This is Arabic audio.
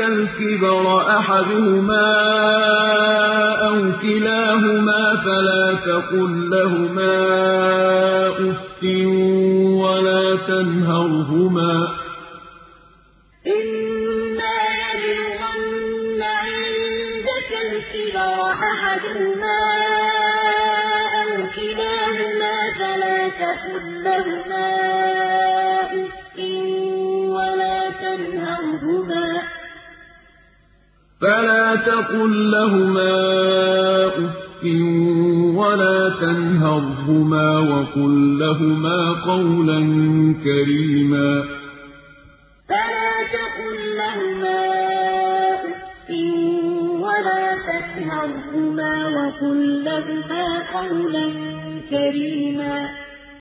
الْكِبَرَ أَحَدُهُمَا أَوْ كِلَاهُمَا فَلَا تَقُل لَّهُمَا أُفٍّ وَلَا تَنْهَرْهُمَا وَقُل لَّهُمَا قَوْلًا كَرِيمًا وَقَضَىٰ رَبُّكَ أَلَّا تَعْبُدُوا إِلَّا إِيَّاهُ وَبِالْوَالِدَيْنِ إِحْسَانًا ۖ إِمَّا يَبْلُغَنَّ عِندَكَ الْكِبَرَ أَحَدُهُمَا أَوْ كِلَاهُمَا فَلَا تَقُل لَّهُمَا أُفٍّ وَلَا تَنْهَرْهُمَا